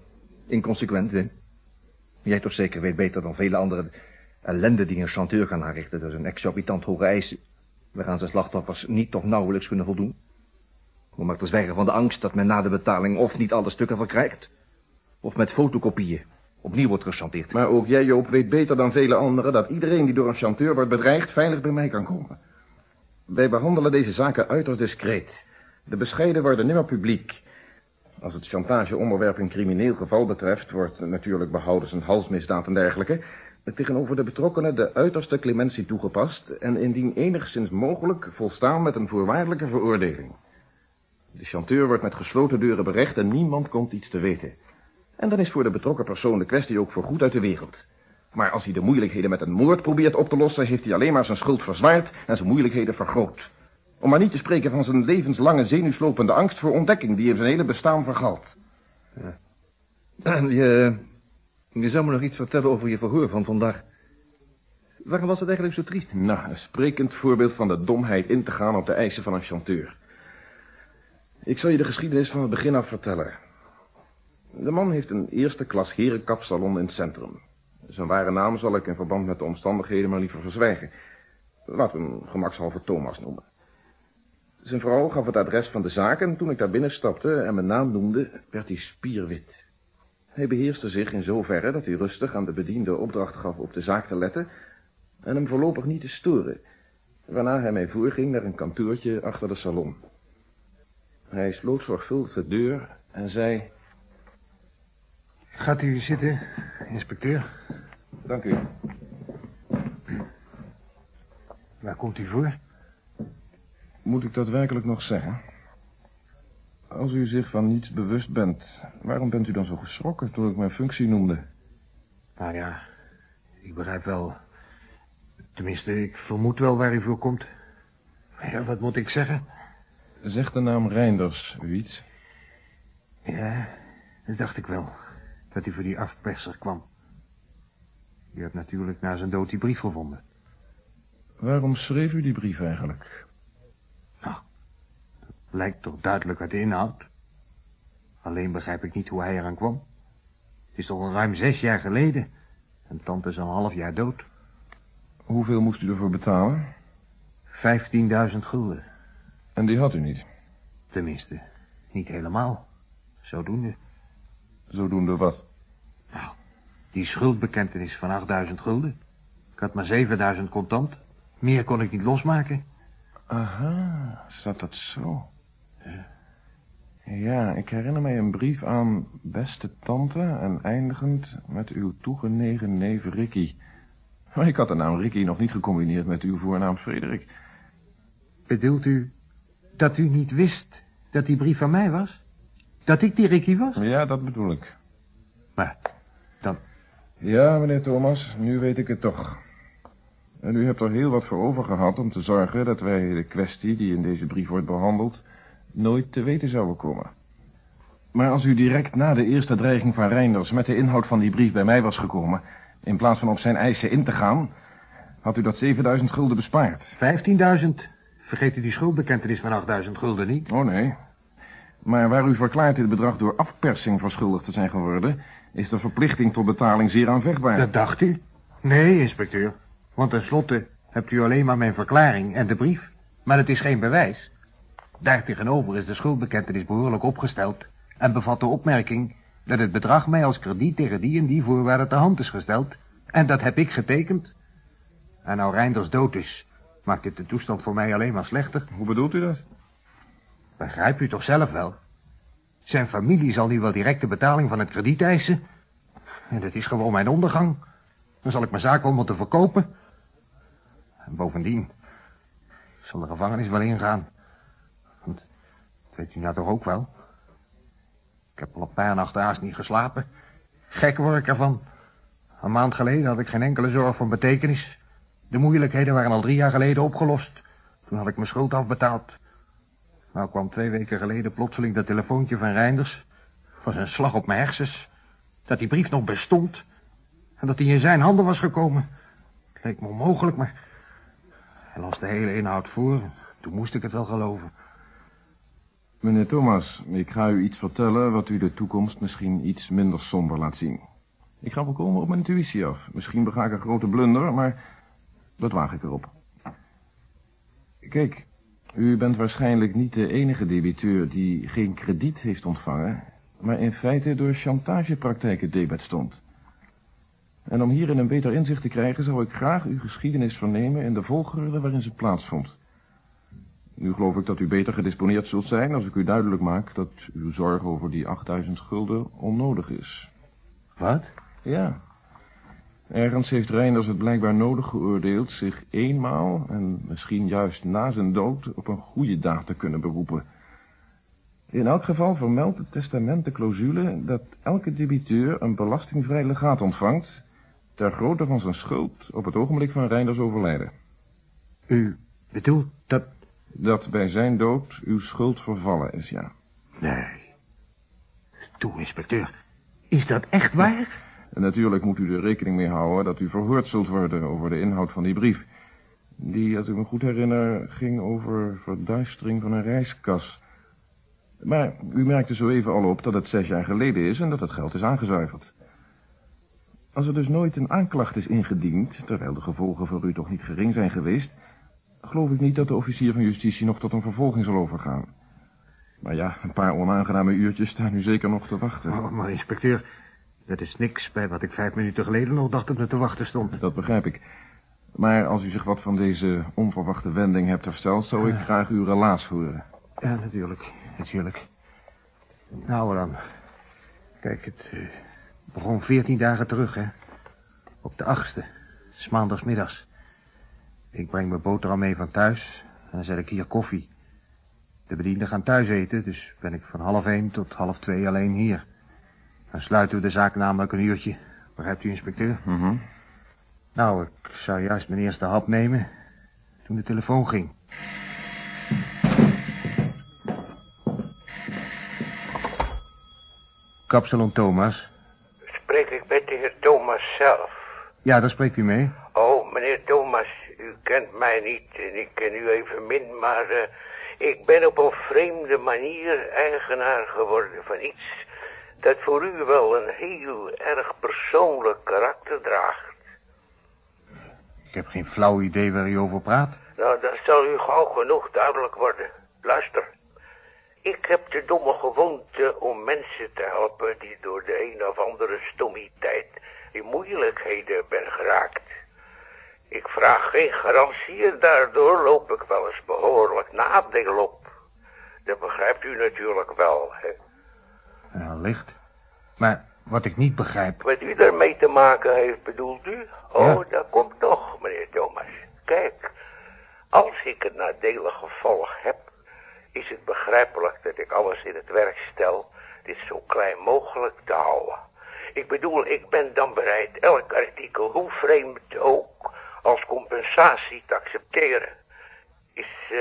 inconsequent, Wim? Jij toch zeker weet beter dan vele anderen... ellende die een chanteur kan aanrichten... door zijn exorbitant hoge eisen... waaraan zijn slachtoffers niet toch nauwelijks kunnen voldoen. Om maar te zwijgen van de angst dat men na de betaling... of niet alle stukken verkrijgt... of met fotokopieën opnieuw wordt gechanteerd. Maar ook jij, Joop, weet beter dan vele anderen... dat iedereen die door een chanteur wordt bedreigd... veilig bij mij kan komen. Wij behandelen deze zaken uiterst discreet... De bescheiden worden nimmer publiek. Als het chantageonderwerp een crimineel geval betreft... wordt natuurlijk behouden zijn halsmisdaad en dergelijke... tegenover de betrokkenen de uiterste clementie toegepast... en indien enigszins mogelijk volstaan met een voorwaardelijke veroordeling. De chanteur wordt met gesloten deuren berecht en niemand komt iets te weten. En dan is voor de betrokken persoon de kwestie ook voorgoed uit de wereld. Maar als hij de moeilijkheden met een moord probeert op te lossen... heeft hij alleen maar zijn schuld verzwaard en zijn moeilijkheden vergroot. Om maar niet te spreken van zijn levenslange zenuwslopende angst voor ontdekking... die hem zijn hele bestaan vergalt. Ja. En je, je zou me nog iets vertellen over je verhoor van vandaag. Waarom was het eigenlijk zo triest? Nou, een sprekend voorbeeld van de domheid in te gaan op de eisen van een chanteur. Ik zal je de geschiedenis van het begin af vertellen. De man heeft een eerste klas herenkapsalon in het centrum. Zijn ware naam zal ik in verband met de omstandigheden maar liever verzwijgen. Laten we hem gemakshalve Thomas noemen. Zijn vrouw gaf het adres van de zaak en toen ik daar binnen stapte en mijn naam noemde, werd hij spierwit. Hij beheerste zich in zoverre dat hij rustig aan de bediende opdracht gaf op de zaak te letten en hem voorlopig niet te storen, waarna hij mij voorging naar een kantoortje achter de salon. Hij sloot zorgvuldig de deur en zei... Gaat u zitten, inspecteur? Dank u. Waar komt u voor? Moet ik dat werkelijk nog zeggen? Als u zich van niets bewust bent, waarom bent u dan zo geschrokken toen ik mijn functie noemde? Nou ja, ik begrijp wel. Tenminste, ik vermoed wel waar u voor komt. Ja, wat moet ik zeggen? Zeg de naam Reinders u iets? Ja, dat dacht ik wel. Dat u voor die afperser kwam. U hebt natuurlijk na zijn dood die brief gevonden. Waarom schreef u die brief eigenlijk? Lijkt toch duidelijk uit de inhoud. Alleen begrijp ik niet hoe hij eraan kwam. Het is toch al ruim zes jaar geleden. En tante is al een half jaar dood. Hoeveel moest u ervoor betalen? Vijftienduizend gulden. En die had u niet. Tenminste, niet helemaal. Zodoende. Zodoende wat? Die schuldbekentenis van 8000 gulden. Ik had maar 7000 contant. Meer kon ik niet losmaken. Aha, zat dat zo? Ja, ik herinner mij een brief aan beste tante en eindigend met uw toegenegen neef Ricky. Maar ik had de naam Ricky nog niet gecombineerd met uw voornaam Frederik. Bedoelt u dat u niet wist dat die brief van mij was? Dat ik die Ricky was? Ja, dat bedoel ik. Maar. Ja, meneer Thomas, nu weet ik het toch. En u hebt er heel wat voor over gehad om te zorgen dat wij de kwestie die in deze brief wordt behandeld nooit te weten zouden komen. Maar als u direct na de eerste dreiging van Reinders met de inhoud van die brief bij mij was gekomen, in plaats van op zijn eisen in te gaan, had u dat 7000 gulden bespaard. 15.000. Vergeet u die schuldbekentenis van 8000 gulden niet? Oh nee. Maar waar u verklaart dit bedrag door afpersing verschuldigd te zijn geworden, is de verplichting tot betaling zeer aanvechtbaar. Dat dacht u? Nee, inspecteur. Want tenslotte hebt u alleen maar mijn verklaring en de brief. Maar het is geen bewijs. Daartegenover is de schuldbekentenis behoorlijk opgesteld... en bevat de opmerking dat het bedrag mij als krediet tegen die en die voorwaarden te hand is gesteld... en dat heb ik getekend. En nou Reinders dood is, maakt dit de toestand voor mij alleen maar slechter. Hoe bedoelt u dat? Begrijpt u toch zelf wel? Zijn familie zal nu wel direct de betaling van het krediet eisen. En dat is gewoon mijn ondergang. Dan zal ik mijn zaak wel moeten verkopen. En bovendien, zal de gevangenis wel ingaan. Want, dat weet u nou toch ook wel? Ik heb al een paar nachten haast niet geslapen. Gek word ik ervan. Een maand geleden had ik geen enkele zorg van betekenis. De moeilijkheden waren al drie jaar geleden opgelost. Toen had ik mijn schuld afbetaald. Nou kwam twee weken geleden plotseling dat telefoontje van Reinders. Was een slag op mijn hersens. Dat die brief nog bestond. En dat hij in zijn handen was gekomen. Leek me onmogelijk, maar... Hij las de hele inhoud voor. Toen moest ik het wel geloven. Meneer Thomas, ik ga u iets vertellen wat u de toekomst misschien iets minder somber laat zien. Ik ga volkomen op mijn intuïtie af. Misschien bega ik een grote blunder, maar dat waag ik erop. Kijk, u bent waarschijnlijk niet de enige debiteur die geen krediet heeft ontvangen, maar in feite door chantagepraktijken debet stond. En om hierin een beter inzicht te krijgen, zou ik graag uw geschiedenis vernemen in de volgorde waarin ze plaatsvond. Nu geloof ik dat u beter gedisponeerd zult zijn als ik u duidelijk maak dat uw zorg over die 8000 gulden onnodig is. Wat? Ja. Ergens heeft Reinders het blijkbaar nodig geoordeeld zich eenmaal, en misschien juist na zijn dood, op een goede daad te kunnen beroepen. In elk geval vermeldt het testament de clausule dat elke debiteur een belastingvrij legaat ontvangt, ter grootte van zijn schuld op het ogenblik van Reinders overlijden. U bedoelt dat... Dat bij zijn dood uw schuld vervallen is, ja. Nee. Toe, inspecteur. Is dat echt waar? En natuurlijk moet u er rekening mee houden dat u verhoord zult worden over de inhoud van die brief. Die, als ik me goed herinner, ging over verduistering van een reiskas. Maar u merkte zo even al op dat het zes jaar geleden is en dat het geld is aangezuiverd. Als er dus nooit een aanklacht is ingediend, terwijl de gevolgen voor u toch niet gering zijn geweest, geloof ik niet dat de officier van justitie nog tot een vervolging zal overgaan. Maar ja, een paar onaangename uurtjes staan u zeker nog te wachten. Oh, maar inspecteur, dat is niks bij wat ik vijf minuten geleden nog dacht dat me te wachten stond. Dat begrijp ik. Maar als u zich wat van deze onverwachte wending hebt hersteld, zou ik graag uw relaas horen. Ja, natuurlijk. Natuurlijk. Nou dan. Kijk, het eh, begon veertien dagen terug, hè. Op de achtste. S maandagsmiddags. Ik breng mijn boterham mee van thuis. En dan zet ik hier koffie. De bedienden gaan thuis eten, dus ben ik van half één tot half twee alleen hier. Dan sluiten we de zaak namelijk een uurtje. Begrijpt u, inspecteur? Mhm. Nou, ik zou juist mijn eerste hap nemen toen de telefoon ging. Kapsalon Thomas. Spreek ik met de heer Thomas zelf? Ja, daar spreekt u mee. Oh, meneer Thomas, u kent mij niet en ik ken u even min, maar uh, ik ben op een vreemde manier eigenaar geworden van iets dat voor u wel een heel erg persoonlijk karakter draagt. Ik heb geen flauw idee waar u over praat. Nou, dat zal u gauw genoeg duidelijk worden. Luister. Ik heb de domme gewoonte om mensen te helpen die door de een of andere stommiteit in moeilijkheden ben geraakt. Ik vraag geen garantie en daardoor loop ik wel eens behoorlijk nadeel op. Dat begrijpt u natuurlijk wel, hè? Ja, licht. Maar wat ik niet begrijp... Wat u daarmee te maken heeft, bedoelt u? Oh, dat komt nog, meneer Thomas. Kijk, als ik een nadelig gevolg heb, is het begrijpelijk dat ik alles in het werk stel dit zo klein mogelijk te houden. Ik bedoel, ik ben dan bereid elk artikel, hoe vreemd ook, als compensatie te accepteren. Is uh,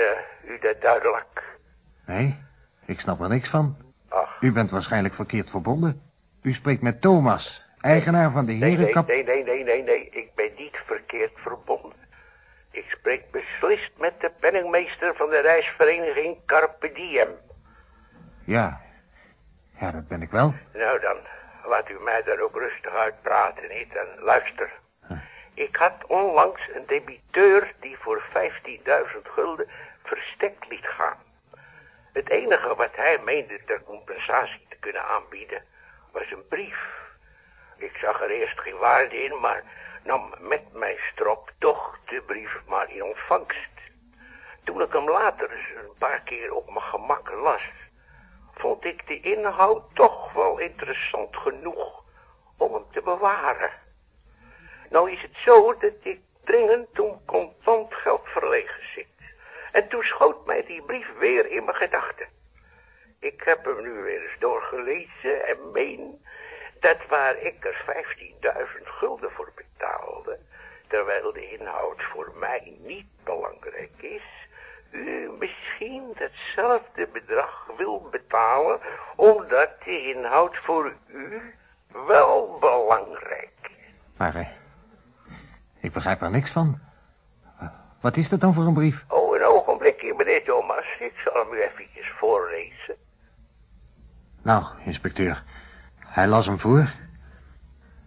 u dat duidelijk? Nee, ik snap er niks van. Ach. U bent waarschijnlijk verkeerd verbonden. U spreekt met Thomas, eigenaar van de herenkap... Nee, nee, nee, nee, nee, nee, ik ben niet verkeerd verbonden. Ik spreek beslist met de penningmeester van de reisvereniging Carpe Diem. Ja, ja, dat ben ik wel. Nou dan, laat u mij daar ook rustig uitpraten, niet? En luister. Ik had onlangs een debiteur die voor 15.000 gulden verstek liet gaan. Het enige wat hij meende ter compensatie te kunnen aanbieden was een brief. Ik zag er eerst geen waarde in, maar nam met mijn strop toch de brief maar in ontvangst. Toen ik hem later eens een paar keer op mijn gemak las, vond ik de inhoud toch wel interessant genoeg om hem te bewaren. Nou is het zo dat ik dringend om contant geld verlegen zit. En toen schoot mij die brief weer in mijn gedachten. Ik heb hem nu weer eens doorgelezen en meen dat waar ik er 15.000 gulden voor betaalde, terwijl de inhoud voor mij niet belangrijk is, u misschien datzelfde bedrag wil betalen, omdat de inhoud voor u wel belangrijk is. Maar, eh, ik begrijp er niks van. Wat is dat dan voor een brief? Oh, een ogenblikje, meneer Thomas. Ik zal hem u eventjes voorlezen. Nou, inspecteur, hij las hem voor.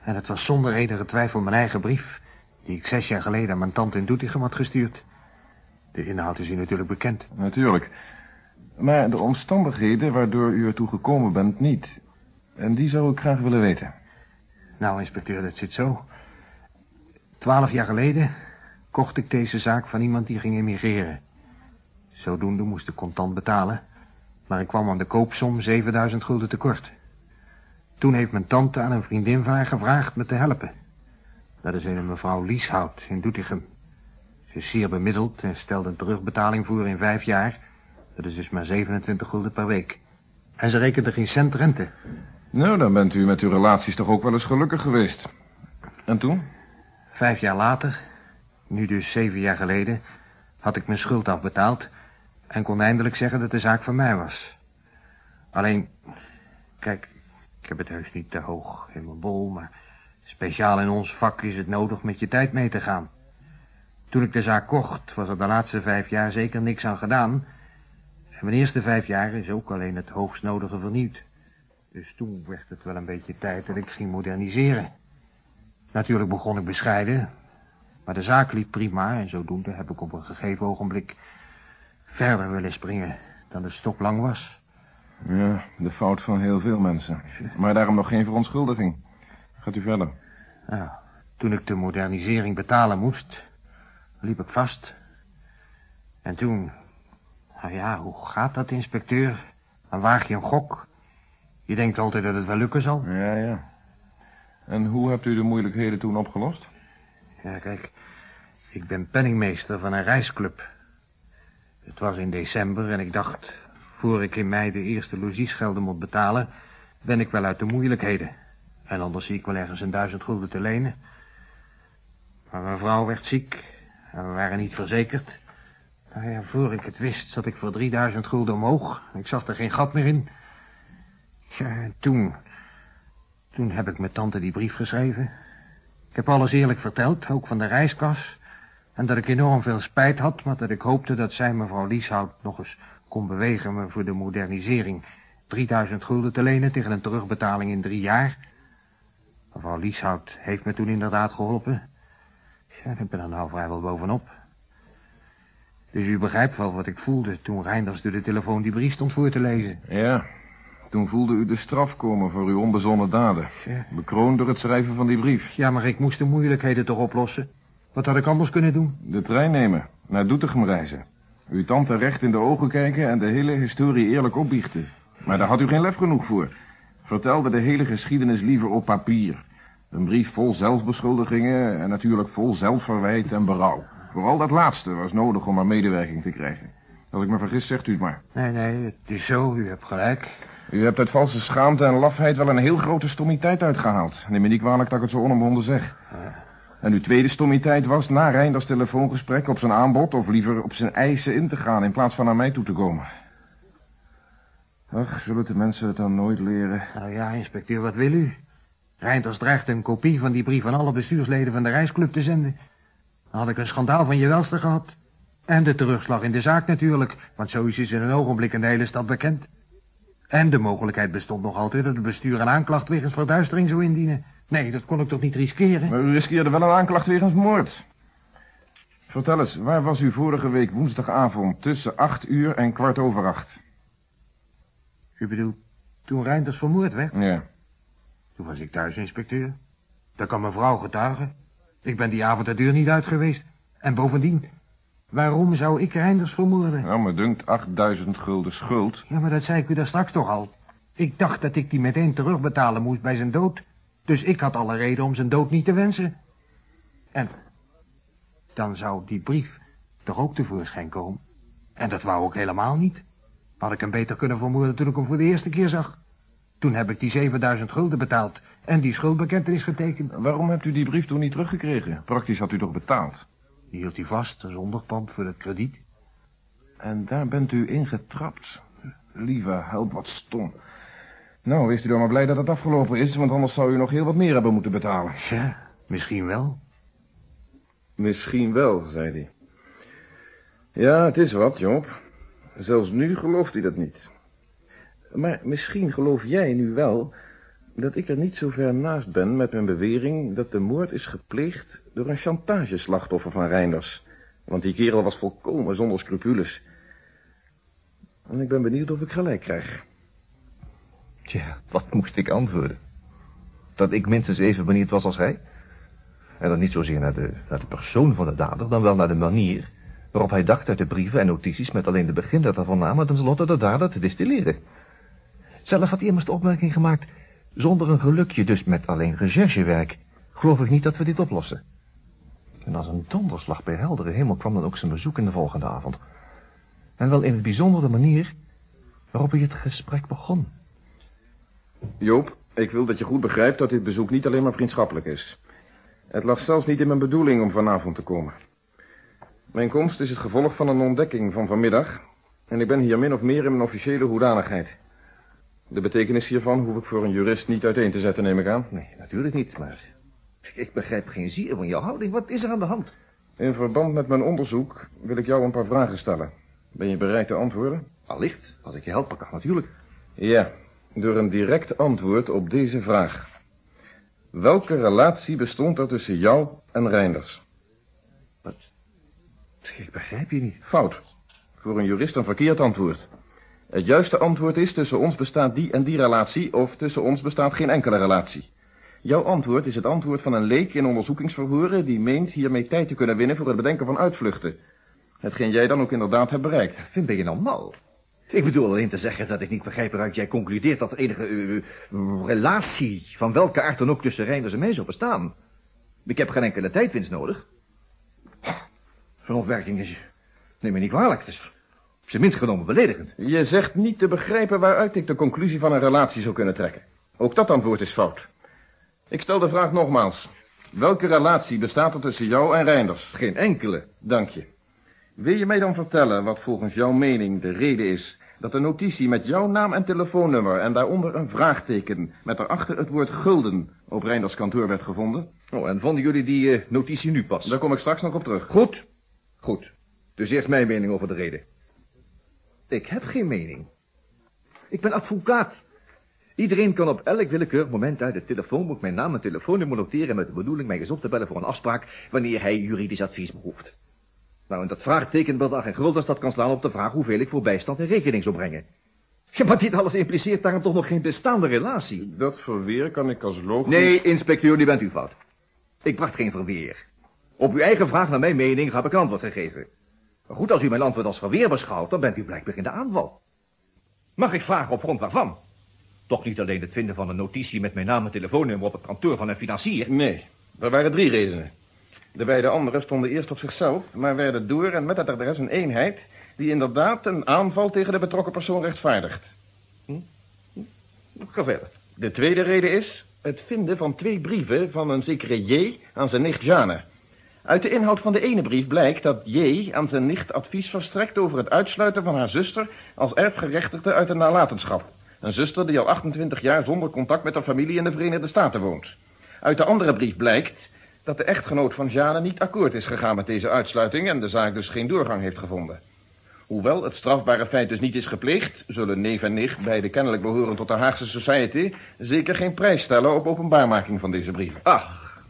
En het was zonder enige twijfel mijn eigen brief... die ik zes jaar geleden aan mijn tante in Doetinchem had gestuurd. De inhoud is u natuurlijk bekend. Natuurlijk. Maar de omstandigheden waardoor u ertoe gekomen bent niet. En die zou ik graag willen weten. Nou, inspecteur, dat zit zo. Twaalf jaar geleden kocht ik deze zaak van iemand die ging emigreren. Zodoende moest ik contant betalen... maar ik kwam aan de koopsom 7000 gulden tekort. Toen heeft mijn tante aan een vriendin van haar gevraagd me te helpen. Dat is een mevrouw Lieshout in Doetinchem. Ze is zeer bemiddeld en stelde een terugbetaling voor in vijf jaar. Dat is dus maar 27 gulden per week. En ze rekende geen cent rente. Nou, dan bent u met uw relaties toch ook wel eens gelukkig geweest. En toen? Vijf jaar later, nu dus zeven jaar geleden, had ik mijn schuld afbetaald... en kon eindelijk zeggen dat de zaak van mij was. Alleen, kijk, ik heb het heus niet te hoog in mijn bol, maar speciaal in ons vak is het nodig met je tijd mee te gaan. Toen ik de zaak kocht, was er de laatste vijf jaar zeker niks aan gedaan. En mijn eerste vijf jaar is ook alleen het hoogst nodige vernieuwd. Dus toen werd het wel een beetje tijd dat ik ging moderniseren. Natuurlijk begon ik bescheiden, maar de zaak liep prima en zodoende heb ik op een gegeven ogenblik verder willen springen dan de stok lang was. Ja, de fout van heel veel mensen. Maar daarom nog geen verontschuldiging. Gaat u verder. Nou, toen ik de modernisering betalen moest, liep ik vast. En toen, nou ja, hoe gaat dat, inspecteur? Dan waag je een gok. Je denkt altijd dat het wel lukken zal. Ja, ja. En hoe hebt u de moeilijkheden toen opgelost? Ja, kijk, ik ben penningmeester van een reisclub. Het was in december en ik dacht, voor ik in mei de eerste logiesgelden moet betalen, ben ik wel uit de moeilijkheden. En anders zie ik wel ergens een duizend gulden te lenen. Maar mijn vrouw werd ziek en we waren niet verzekerd. Nou ja, voor ik het wist zat ik voor 3000 gulden omhoog. Ik zag er geen gat meer in. Ja, en toen... Toen heb ik mijn tante die brief geschreven. Ik heb alles eerlijk verteld, ook van de reiskas. En dat ik enorm veel spijt had, maar dat ik hoopte dat zij mevrouw Lieshout nog eens kon bewegen me voor de modernisering 3000 gulden te lenen tegen een terugbetaling in drie jaar. Mevrouw Lieshout heeft me toen inderdaad geholpen. Ja, ik ben er nou vrijwel bovenop. Dus u begrijpt wel wat ik voelde toen Reinders door de telefoon die brief stond voor te lezen. Ja, toen voelde u de straf komen voor uw onbezonnen daden. Ja. Bekroond door het schrijven van die brief. Ja, maar ik moest de moeilijkheden toch oplossen. Wat had ik anders kunnen doen? De trein nemen, naar Doetinchem reizen. Uw tante recht in de ogen kijken en de hele historie eerlijk opbiechten. Maar daar had u geen lef genoeg voor. Vertelde de hele geschiedenis liever op papier. Een brief vol zelfbeschuldigingen en natuurlijk vol zelfverwijt en berouw. Vooral dat laatste was nodig om haar medewerking te krijgen. Als ik me vergis, zegt u het maar. Nee, nee, het is zo, u hebt gelijk. U hebt uit valse schaamte en lafheid wel een heel grote stommiteit uitgehaald. Neem me niet kwalijk dat ik het zo onomwonden zeg. En uw tweede stommiteit was na Reinders telefoongesprek op zijn aanbod... of liever op zijn eisen in te gaan in plaats van naar mij toe te komen. Ach, zullen de mensen het dan nooit leren? Nou ja, inspecteur, wat wil u? Reinders dreigt een kopie van die brief aan alle bestuursleden van de reisclub te zenden. Dan had ik een schandaal van je welste gehad. En de terugslag in de zaak natuurlijk, want zo is in een ogenblik in de hele stad bekend. En de mogelijkheid bestond nog altijd dat het bestuur een aanklacht wegens verduistering zou indienen. Nee, dat kon ik toch niet riskeren? Maar u riskeerde wel een aanklacht wegens moord. Vertel eens, waar was u vorige week woensdagavond tussen acht uur en kwart over acht? U bedoelt, toen Reinders vermoord werd? Ja. Toen was ik thuis, inspecteur. Daar kan mijn vrouw getuigen. Ik ben die avond de deur niet uit geweest. En bovendien, waarom zou ik Reinders vermoorden? Nou, me dunkt 8000 gulden schuld. Ja, maar dat zei ik u daar straks toch al. Ik dacht dat ik die meteen terugbetalen moest bij zijn dood. Dus ik had alle reden om zijn dood niet te wensen. En dan zou die brief toch ook tevoorschijn komen. En dat wou ik helemaal niet. Had ik hem beter kunnen vermoorden toen ik hem voor de eerste keer zag. Toen heb ik die 7000 gulden betaald en die schuldbekentenis getekend. Waarom hebt u die brief toen niet teruggekregen? Praktisch had u toch betaald? Die hield hij vast als onderpand voor het krediet. En daar bent u ingetrapt. Lieve, help wat stom. Nou, wees u dan maar blij dat het afgelopen is, want anders zou u nog heel wat meer hebben moeten betalen. Ja, misschien wel. Misschien wel, zei hij. Ja, het is wat, Joop. Zelfs nu gelooft hij dat niet. Maar misschien geloof jij nu wel dat ik er niet zo ver naast ben met mijn bewering dat de moord is gepleegd door een chantageslachtoffer van Reinders. Want die kerel was volkomen zonder scrupules. En ik ben benieuwd of ik gelijk krijg. Tja, wat moest ik antwoorden? Dat ik minstens even benieuwd was als hij? En dan niet zozeer naar de, naar de persoon van de dader, dan wel naar de manier waarop hij dacht uit de brieven en notities met alleen de beginletter van naam en tenslotte de dader te distilleren. Zelf had hij immers de opmerking gemaakt, zonder een gelukje dus met alleen recherchewerk, geloof ik niet dat we dit oplossen. En als een donderslag bij heldere hemel kwam dan ook zijn bezoek in de volgende avond. En wel in het bijzonder de manier waarop hij het gesprek begon. Joop, ik wil dat je goed begrijpt dat dit bezoek niet alleen maar vriendschappelijk is. Het lag zelfs niet in mijn bedoeling om vanavond te komen. Mijn komst is het gevolg van een ontdekking van vanmiddag... en ik ben hier min of meer in mijn officiële hoedanigheid. De betekenis hiervan hoef ik voor een jurist niet uiteen te zetten, neem ik aan. Nee, natuurlijk niet, maar ik begrijp geen zier van jouw houding. Wat is er aan de hand? In verband met mijn onderzoek wil ik jou een paar vragen stellen. Ben je bereid te antwoorden? Allicht, als ik je helpen kan, natuurlijk. Ja, door een direct antwoord op deze vraag. Welke relatie bestond er tussen jou en Reinders? Wat? Ik begrijp je niet. Fout. Voor een jurist een verkeerd antwoord. Het juiste antwoord is tussen ons bestaat die en die relatie... of tussen ons bestaat geen enkele relatie. Jouw antwoord is het antwoord van een leek in onderzoekingsverhoren... die meent hiermee tijd te kunnen winnen voor het bedenken van uitvluchten. Hetgeen jij dan ook inderdaad hebt bereikt. Vind ben je nou mal? Ik bedoel alleen te zeggen dat ik niet begrijp waaruit jij concludeert dat er enige uh, relatie van welke aard dan ook tussen Reinders en mij zou bestaan. Ik heb geen enkele tijdwinst nodig. Zo'n opmerking is, neem me niet kwalijk, het is op zijn minst genomen beledigend. Je zegt niet te begrijpen waaruit ik de conclusie van een relatie zou kunnen trekken. Ook dat antwoord is fout. Ik stel de vraag nogmaals. Welke relatie bestaat er tussen jou en Reinders? Geen enkele. Dank je. Wil je mij dan vertellen wat volgens jouw mening de reden is dat een notitie met jouw naam en telefoonnummer en daaronder een vraagteken met daarachter het woord gulden op Reinders kantoor werd gevonden? Oh, en vonden jullie die eh, notitie nu pas? Daar kom ik straks nog op terug. Goed. Goed. Dus eerst mijn mening over de reden. Ik heb geen mening. Ik ben advocaat. Iedereen kan op elk willekeurig moment uit de telefoonboek mijn naam en telefoonnummer noteren met de bedoeling mij eens op te bellen voor een afspraak wanneer hij juridisch advies behoeft. Nou, en dat vraagteken bedrag en guldens dat kan slaan op de vraag hoeveel ik voor bijstand en rekening zou brengen. Ja, maar dit alles impliceert daarom toch nog geen bestaande relatie. Dat verweer kan ik als logisch... Nee, inspecteur, die bent u fout. Ik bracht geen verweer. Op uw eigen vraag naar mijn mening heb ik antwoord gegeven. Maar goed, als u mijn antwoord als verweer beschouwt, dan bent u blijkbaar in de aanval. Mag ik vragen op grond waarvan? Toch niet alleen het vinden van een notitie met mijn naam en telefoonnummer op het kantoor van een financier? Nee, er waren drie redenen. De beide anderen stonden eerst op zichzelf, maar werden door en met het adres een eenheid die inderdaad een aanval tegen de betrokken persoon rechtvaardigt. Hm? Hm? Ga verder. De tweede reden is het vinden van twee brieven van een zekere J aan zijn nicht Jane. Uit de inhoud van de ene brief blijkt dat J aan zijn nicht advies verstrekt over het uitsluiten van haar zuster als erfgerechtigde uit de nalatenschap. Een zuster die al 28 jaar zonder contact met haar familie in de Verenigde Staten woont. Uit de andere brief blijkt dat de echtgenoot van Jane niet akkoord is gegaan met deze uitsluiting en de zaak dus geen doorgang heeft gevonden. Hoewel het strafbare feit dus niet is gepleegd, zullen neef en nicht, beide kennelijk behoren tot de Haagse Society, zeker geen prijs stellen op openbaarmaking van deze brieven. Ach,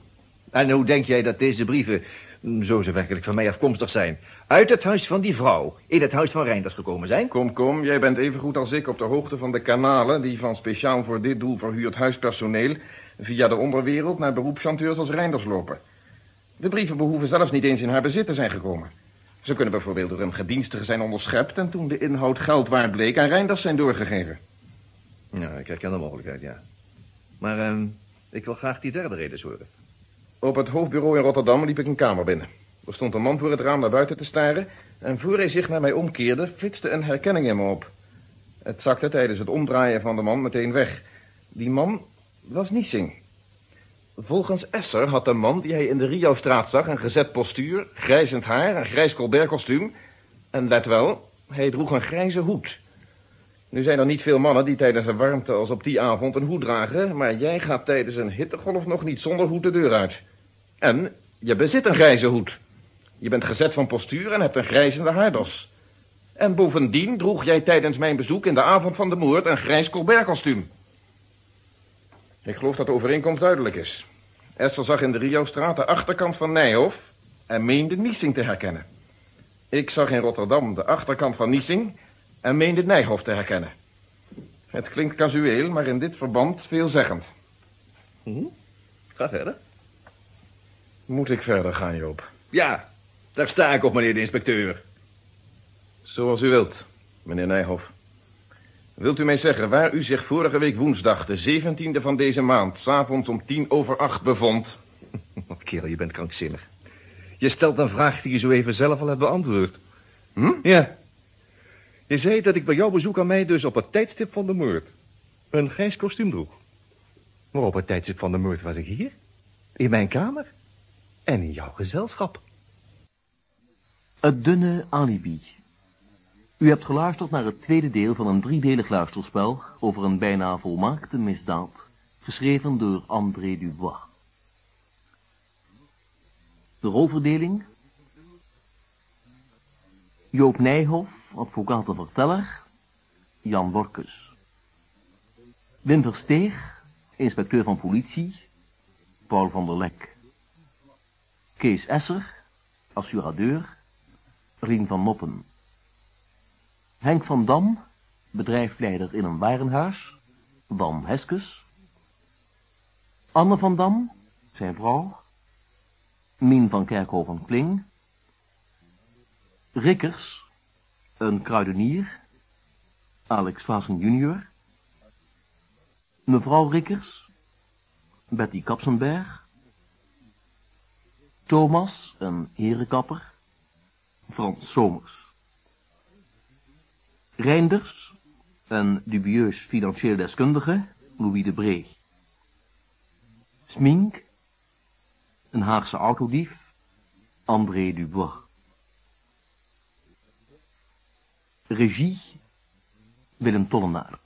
en hoe denk jij dat deze brieven, mm, zo ze werkelijk van mij afkomstig zijn, uit het huis van die vrouw in het huis van Reinders gekomen zijn? Kom, kom, jij bent even goed als ik op de hoogte van de kanalen die van speciaal voor dit doel verhuurd huispersoneel via de onderwereld naar beroepschanteurs als Reinders lopen. De brieven behoeven zelfs niet eens in haar bezit te zijn gekomen. Ze kunnen bijvoorbeeld door een gedienstige zijn onderschept en toen de inhoud geld waard bleek aan Reinders zijn doorgegeven. Ja, ik herken de mogelijkheid, ja. Maar ehm, ik wil graag die derde reden horen. Op het hoofdbureau in Rotterdam liep ik een kamer binnen. Er stond een man voor het raam naar buiten te staren... en voor hij zich naar mij omkeerde, flitste een herkenning in me op. Het zakte tijdens het omdraaien van de man meteen weg. Die man was Niesing. Volgens Esser had de man die hij in de Rio-straat zag... een gezet postuur, grijzend haar, een grijs colbertkostuum... en let wel, hij droeg een grijze hoed... Nu zijn er niet veel mannen die tijdens een warmte als op die avond een hoed dragen... maar jij gaat tijdens een hittegolf nog niet zonder hoed de deur uit. En je bezit een grijze hoed. Je bent gezet van postuur en hebt een grijzende haardos. En bovendien droeg jij tijdens mijn bezoek in de avond van de moord een grijs colbertkostuum. Ik geloof dat de overeenkomst duidelijk is. Esther zag in de Rio-straat de achterkant van Nijhof en meende Niesing te herkennen. Ik zag in Rotterdam de achterkant van Niesing en meende Nijhof te herkennen. Het klinkt casueel, maar in dit verband veelzeggend. Hm? Ga verder. Moet ik verder gaan, Joop? Ja, daar sta ik op, meneer de inspecteur. Zoals u wilt, meneer Nijhoff. Wilt u mij zeggen waar u zich vorige week woensdag, de 17e van deze maand, s'avonds om tien over acht bevond? Wat (laughs) kerel, je bent krankzinnig. Je stelt een vraag die je zo even zelf al hebt beantwoord. Hm? Ja. Je zei dat ik bij jouw bezoek aan mij dus op het tijdstip van de moord een grijs kostuum droeg. Maar op het tijdstip van de moord was ik hier, in mijn kamer en in jouw gezelschap. Het dunne alibi. U hebt geluisterd naar het tweede deel van een driedelig luisterspel over een bijna volmaakte misdaad, geschreven door André Dubois. De rolverdeling. Joop Nijhoff, advocaat en verteller, Jan Workus. Wim Versteeg, inspecteur van politie, Paul van der Lek. Kees Esser, assuradeur, Rien van Moppen. Henk van Dam, bedrijfsleider in een warenhuis, Dam Heskes. Anne van Dam, zijn vrouw, Mien van Kerkhoven Kling. Rikkers, een kruidenier, Alex Vassen junior. Mevrouw Rikkers, Betty Kapsenberg. Thomas, een herenkapper, Frans Somers. Reinders, een dubieus financieel deskundige, Louis de Bree. Smink, een Haagse autodief, André Dubois. Regie, Willem Tollenaar.